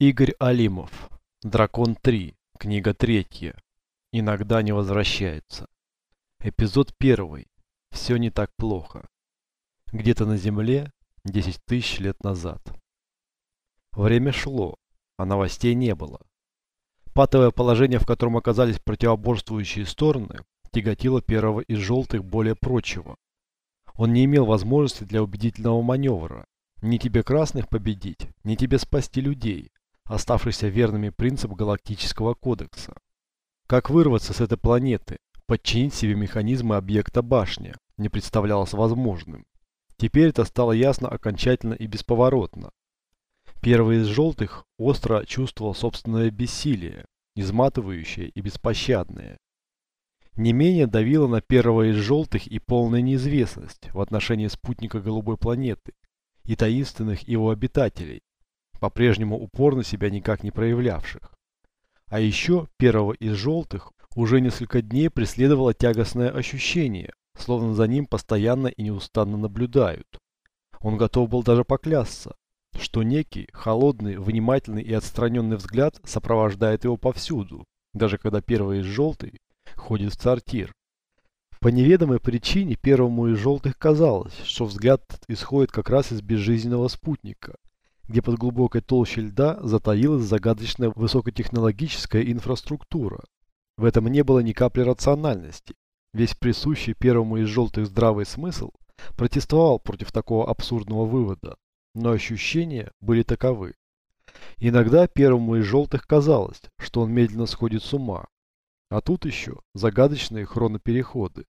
Игорь Алимов. Дракон 3. Книга 3. Иногда не возвращается. Эпизод 1. Все не так плохо. Где-то на Земле 10 тысяч лет назад. Время шло, а новостей не было. Патовое положение, в котором оказались противоборствующие стороны, тяготило первого из желтых более прочего. Он не имел возможности для убедительного маневра. Ни тебе красных победить, ни тебе спасти людей, оставшихся верными принципам Галактического кодекса. Как вырваться с этой планеты, подчинить себе механизмы объекта башни, не представлялось возможным. Теперь это стало ясно окончательно и бесповоротно. Первый из желтых остро чувствовал собственное бессилие, изматывающее и беспощадное. Не менее давила на первого из желтых и полная неизвестность в отношении спутника голубой планеты и таинственных его обитателей, по-прежнему упорно себя никак не проявлявших. А еще первого из желтых уже несколько дней преследовало тягостное ощущение, словно за ним постоянно и неустанно наблюдают. Он готов был даже поклясться, что некий холодный, внимательный и отстраненный взгляд сопровождает его повсюду, даже когда первый из желтый ходит в сортир. По неведомой причине первому из желтых казалось, что взгляд исходит как раз из безжизненного спутника, где под глубокой толщей льда затаилась загадочная высокотехнологическая инфраструктура. В этом не было ни капли рациональности. Весь присущий первому из желтых здравый смысл протестовал против такого абсурдного вывода, но ощущения были таковы. Иногда первому из желтых казалось, что он медленно сходит с ума. А тут еще загадочные хронопереходы.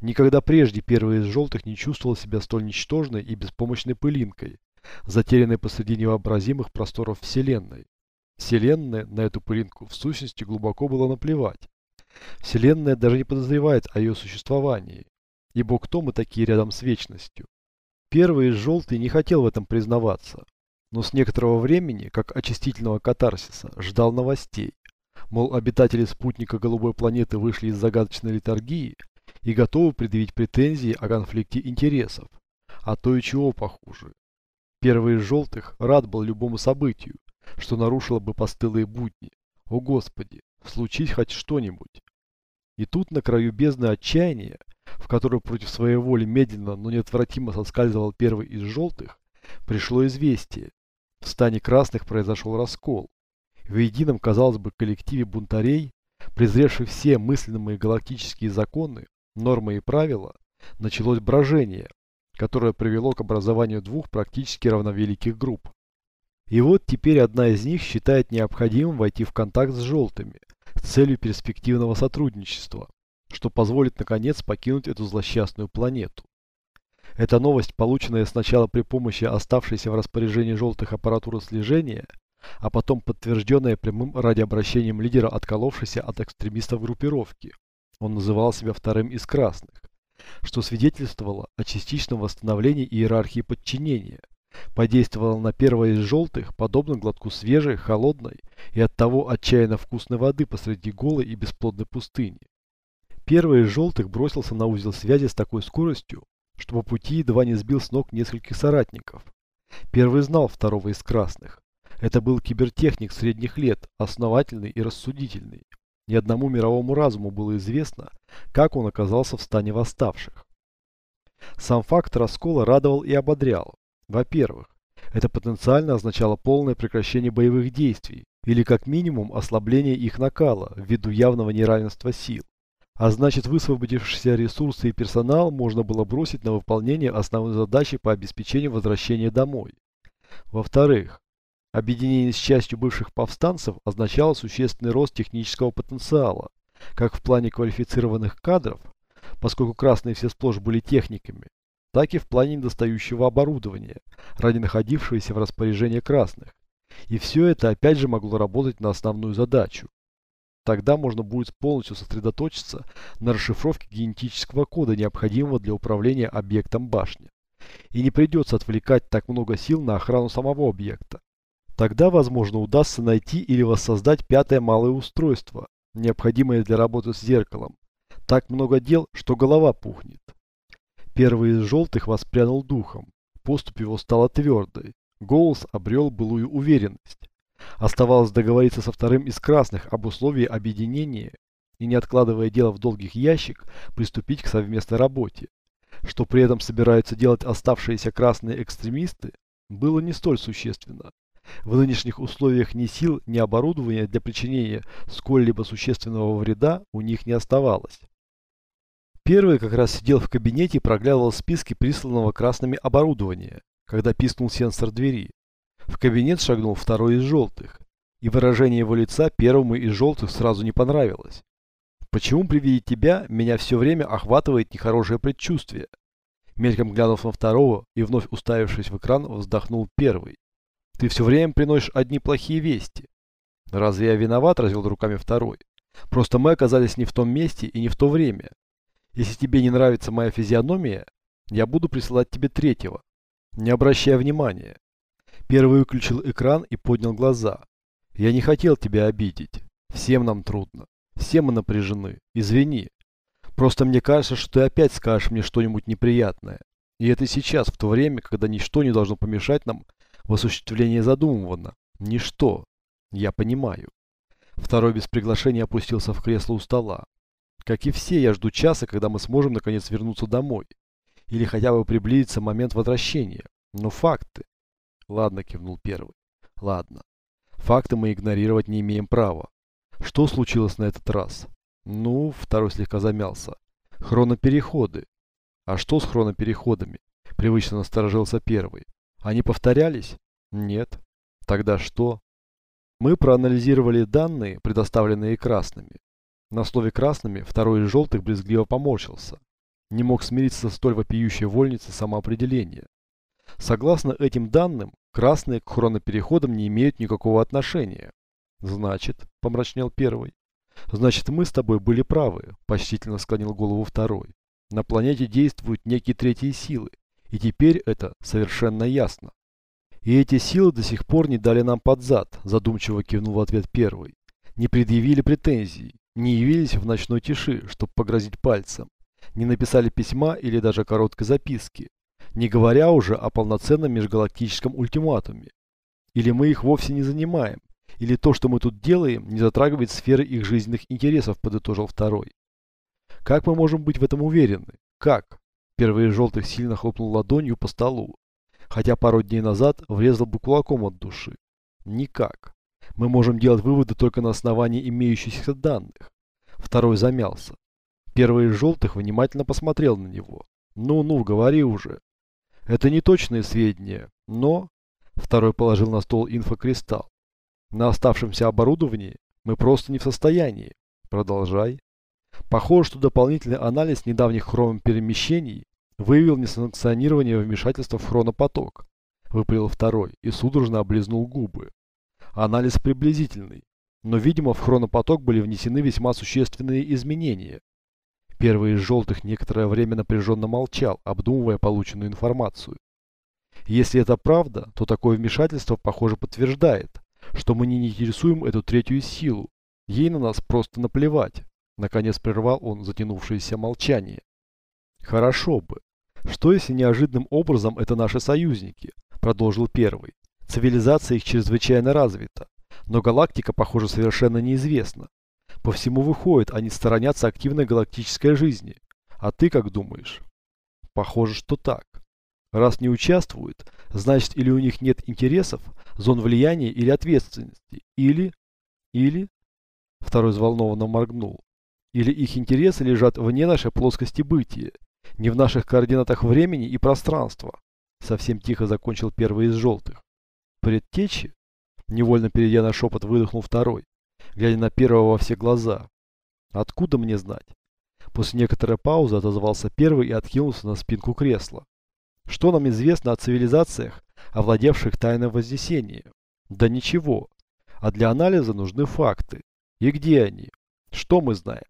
Никогда прежде первый из желтых не чувствовал себя столь ничтожной и беспомощной пылинкой, затерянной посреди невообразимых просторов Вселенной. Вселенная на эту пылинку в сущности глубоко было наплевать. Вселенная даже не подозревает о ее существовании. Ибо кто мы такие рядом с вечностью? Первый из желтый не хотел в этом признаваться, но с некоторого времени, как очистительного катарсиса, ждал новостей. Мол, обитатели спутника голубой планеты вышли из загадочной литургии и готовы предъявить претензии о конфликте интересов, а то и чего похуже. Первый из желтых рад был любому событию, что нарушило бы постылые будни. О Господи, случись хоть что-нибудь. И тут на краю бездны отчаяния, в которой против своей воли медленно, но неотвратимо соскальзывал первый из желтых, пришло известие. В стане красных произошел раскол. В едином, казалось бы, коллективе бунтарей, презревших все мысленные галактические законы, нормы и правила, началось брожение, которое привело к образованию двух практически равновеликих групп. И вот теперь одна из них считает необходимым войти в контакт с желтыми с целью перспективного сотрудничества, что позволит наконец покинуть эту злосчастную планету. Эта новость, полученная сначала при помощи оставшейся в распоряжении желтых аппаратуры слежения, а потом подтвержденная прямым радиообращением лидера отколовшейся от экстремистов группировки. Он называл себя вторым из красных что свидетельствовало о частичном восстановлении иерархии подчинения, подействовало на первое из желтых, подобно глотку свежей, холодной и оттого отчаянно вкусной воды посреди голой и бесплодной пустыни. Первый из желтых бросился на узел связи с такой скоростью, что по пути едва не сбил с ног нескольких соратников. Первый знал второго из красных. Это был кибертехник средних лет, основательный и рассудительный. Ни одному мировому разуму было известно, как он оказался в стане восставших. Сам факт раскола радовал и ободрял. Во-первых, это потенциально означало полное прекращение боевых действий, или как минимум ослабление их накала ввиду явного неравенства сил. А значит высвободившиеся ресурсы и персонал можно было бросить на выполнение основной задачи по обеспечению возвращения домой. Во-вторых, Объединение с частью бывших повстанцев означало существенный рост технического потенциала, как в плане квалифицированных кадров, поскольку красные все сплошь были техниками, так и в плане недостающего оборудования, ради находившегося в распоряжении красных. И все это опять же могло работать на основную задачу. Тогда можно будет полностью сосредоточиться на расшифровке генетического кода, необходимого для управления объектом башни. И не придется отвлекать так много сил на охрану самого объекта. Тогда, возможно, удастся найти или воссоздать пятое малое устройство, необходимое для работы с зеркалом. Так много дел, что голова пухнет. Первый из желтых воспрянул духом. Поступь его стала твердой. Голос обрел былую уверенность. Оставалось договориться со вторым из красных об условии объединения и, не откладывая дело в долгих ящик, приступить к совместной работе. Что при этом собираются делать оставшиеся красные экстремисты, было не столь существенно. В нынешних условиях ни сил, ни оборудования для причинения сколь-либо существенного вреда у них не оставалось. Первый как раз сидел в кабинете и проглядывал списки присланного красными оборудования, когда пискнул сенсор двери. В кабинет шагнул второй из желтых, и выражение его лица первому из желтых сразу не понравилось. Почему при виде тебя меня все время охватывает нехорошее предчувствие? Мельком глянув на второго и вновь уставившись в экран, вздохнул первый. Ты все время приносишь одни плохие вести. Разве я виноват, развел руками второй. Просто мы оказались не в том месте и не в то время. Если тебе не нравится моя физиономия, я буду присылать тебе третьего. Не обращая внимания. Первый выключил экран и поднял глаза. Я не хотел тебя обидеть. Всем нам трудно. Все мы напряжены. Извини. Просто мне кажется, что ты опять скажешь мне что-нибудь неприятное. И это сейчас, в то время, когда ничто не должно помешать нам в осуществлении задуманного. Ничто. Я понимаю. Второй без приглашения опустился в кресло у стола. Как и все, я жду часа, когда мы сможем наконец вернуться домой. Или хотя бы приблизиться момент возвращения. Но факты. Ладно, кивнул первый. Ладно. Факты мы игнорировать не имеем права. Что случилось на этот раз? Ну, второй слегка замялся. Хронопереходы. А что с хронопереходами? Привычно насторожился первый. Они повторялись? Нет. Тогда что? Мы проанализировали данные, предоставленные красными. На слове красными второй из желтых брезгливо поморщился. Не мог смириться со столь вопиющей вольницей самоопределения. Согласно этим данным, красные к хронопереходам не имеют никакого отношения. Значит, помрачнел первый. Значит, мы с тобой были правы, почтительно склонил голову второй. На планете действуют некие третьи силы, и теперь это совершенно ясно. И эти силы до сих пор не дали нам под зад, задумчиво кивнул в ответ первый. Не предъявили претензий, не явились в ночной тиши, чтобы погрозить пальцем, не написали письма или даже короткой записки, не говоря уже о полноценном межгалактическом ультиматуме. Или мы их вовсе не занимаем, или то, что мы тут делаем, не затрагивает сферы их жизненных интересов, подытожил второй. Как мы можем быть в этом уверены? Как? Первый из желтых сильно хлопнул ладонью по столу, хотя пару дней назад врезал бы кулаком от души. Никак. Мы можем делать выводы только на основании имеющихся данных. Второй замялся. Первый из желтых внимательно посмотрел на него. Ну-ну, говори уже. Это не точные сведения, но... Второй положил на стол инфокристалл. На оставшемся оборудовании мы просто не в состоянии. Продолжай. Похоже, что дополнительный анализ недавних хромоперемещений выявил несанкционирование вмешательства в хронопоток. Выпалил второй и судорожно облизнул губы. Анализ приблизительный, но, видимо, в хронопоток были внесены весьма существенные изменения. Первый из желтых некоторое время напряженно молчал, обдумывая полученную информацию. Если это правда, то такое вмешательство, похоже, подтверждает, что мы не интересуем эту третью силу. Ей на нас просто наплевать. Наконец прервал он затянувшееся молчание. Хорошо бы. Что если неожиданным образом это наши союзники? Продолжил первый. Цивилизация их чрезвычайно развита. Но галактика, похоже, совершенно неизвестна. По всему выходит, они сторонятся активной галактической жизни. А ты как думаешь? Похоже, что так. Раз не участвуют, значит или у них нет интересов, зон влияния или ответственности, или... или... Второй взволнованно моргнул. Или их интересы лежат вне нашей плоскости бытия, не в наших координатах времени и пространства. Совсем тихо закончил первый из желтых. Предтечи? Невольно перейдя на шепот, выдохнул второй, глядя на первого во все глаза. Откуда мне знать? После некоторой паузы отозвался первый и откинулся на спинку кресла. Что нам известно о цивилизациях, овладевших тайной Вознесения? Да ничего. А для анализа нужны факты. И где они? Что мы знаем?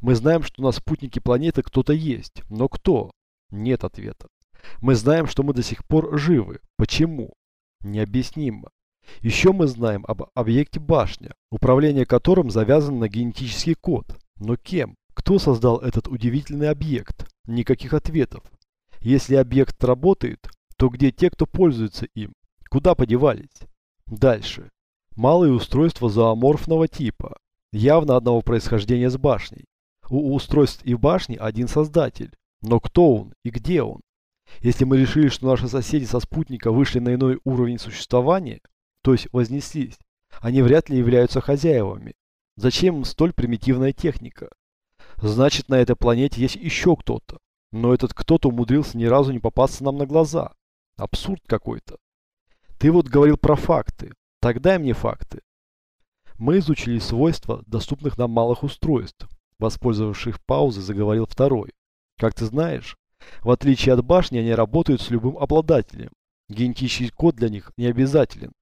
Мы знаем, что на спутнике планеты кто-то есть. Но кто? Нет ответа. Мы знаем, что мы до сих пор живы. Почему? Необъяснимо. Еще мы знаем об объекте башня, управление которым завязано на генетический код. Но кем? Кто создал этот удивительный объект? Никаких ответов. Если объект работает, то где те, кто пользуется им? Куда подевались? Дальше. Малые устройства зооморфного типа, явно одного происхождения с башней. У устройств и башни один создатель. Но кто он и где он? Если мы решили, что наши соседи со спутника вышли на иной уровень существования, то есть вознеслись, они вряд ли являются хозяевами. Зачем им столь примитивная техника? Значит, на этой планете есть еще кто-то. Но этот кто-то умудрился ни разу не попасться нам на глаза. Абсурд какой-то. Ты вот говорил про факты. Так дай мне факты. Мы изучили свойства доступных нам малых устройств. Воспользовавшись паузой, заговорил второй. Как ты знаешь, в отличие от башни, они работают с любым обладателем. Генетический код для них не обязателен.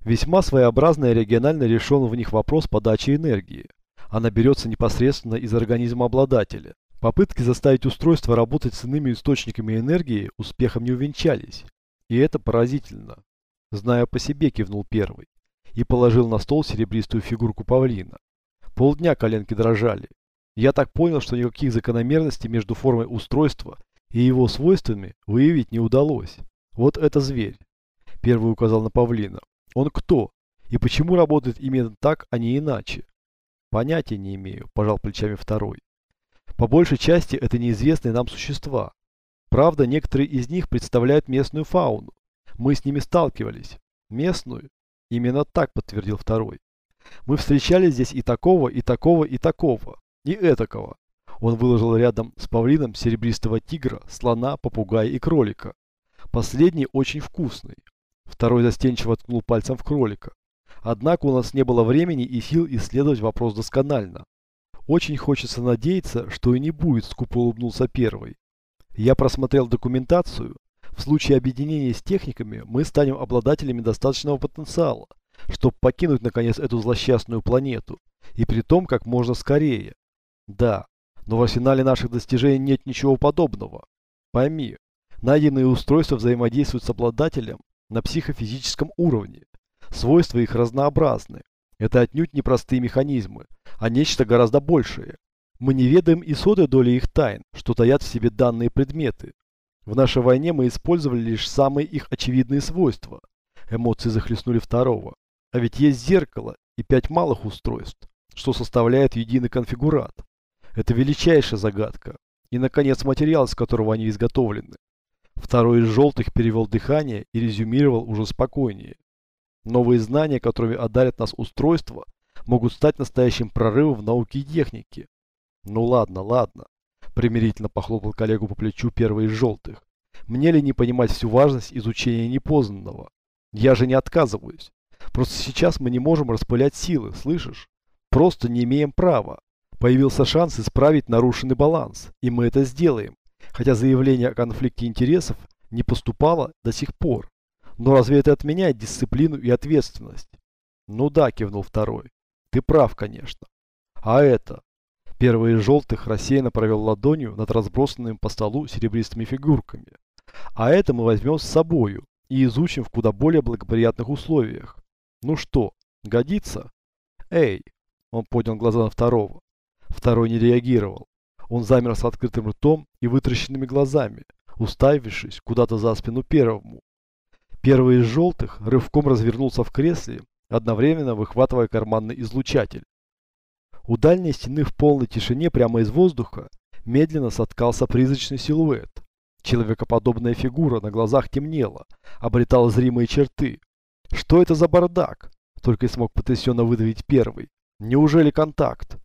Весьма своеобразно и регионально решен в них вопрос подачи энергии. Она берется непосредственно из организма обладателя. Попытки заставить устройство работать с иными источниками энергии успехом не увенчались. И это поразительно. Зная по себе, кивнул первый. И положил на стол серебристую фигурку павлина. Полдня коленки дрожали. Я так понял, что никаких закономерностей между формой устройства и его свойствами выявить не удалось. Вот это зверь. Первый указал на павлина. Он кто? И почему работает именно так, а не иначе? Понятия не имею, пожал плечами второй. По большей части это неизвестные нам существа. Правда, некоторые из них представляют местную фауну. Мы с ними сталкивались. Местную? Именно так подтвердил второй. Мы встречали здесь и такого, и такого, и такого, и этакого. Он выложил рядом с павлином серебристого тигра, слона, попугая и кролика. Последний очень вкусный. Второй застенчиво ткнул пальцем в кролика. Однако у нас не было времени и сил исследовать вопрос досконально. Очень хочется надеяться, что и не будет, скупо улыбнулся первый. Я просмотрел документацию. В случае объединения с техниками мы станем обладателями достаточного потенциала, чтобы покинуть наконец эту злосчастную планету. И при том как можно скорее. Да, но в арсенале наших достижений нет ничего подобного. Пойми, найденные устройства взаимодействуют с обладателем на психофизическом уровне. Свойства их разнообразны. Это отнюдь не простые механизмы, а нечто гораздо большее. Мы не ведаем и сотой доли их тайн, что таят в себе данные предметы. В нашей войне мы использовали лишь самые их очевидные свойства. Эмоции захлестнули второго. А ведь есть зеркало и пять малых устройств, что составляет единый конфигурат. Это величайшая загадка. И, наконец, материал, из которого они изготовлены. Второй из желтых перевел дыхание и резюмировал уже спокойнее. Новые знания, которыми одарят нас устройства, могут стать настоящим прорывом в науке и технике. Ну ладно, ладно. Примирительно похлопал коллегу по плечу первый из желтых. Мне ли не понимать всю важность изучения непознанного? Я же не отказываюсь. Просто сейчас мы не можем распылять силы, слышишь? Просто не имеем права. Появился шанс исправить нарушенный баланс, и мы это сделаем хотя заявление о конфликте интересов не поступало до сих пор. Но разве это отменяет дисциплину и ответственность? Ну да, кивнул второй. Ты прав, конечно. А это? Первый из желтых рассеянно провел ладонью над разбросанными по столу серебристыми фигурками. А это мы возьмем с собою и изучим в куда более благоприятных условиях. Ну что, годится? Эй! Он поднял глаза на второго. Второй не реагировал. Он замер с открытым ртом и вытращенными глазами, уставившись куда-то за спину первому. Первый из желтых рывком развернулся в кресле, одновременно выхватывая карманный излучатель. У дальней стены в полной тишине прямо из воздуха медленно соткался призрачный силуэт. Человекоподобная фигура на глазах темнела, обретала зримые черты. Что это за бардак? Только и смог потрясенно выдавить первый. Неужели контакт?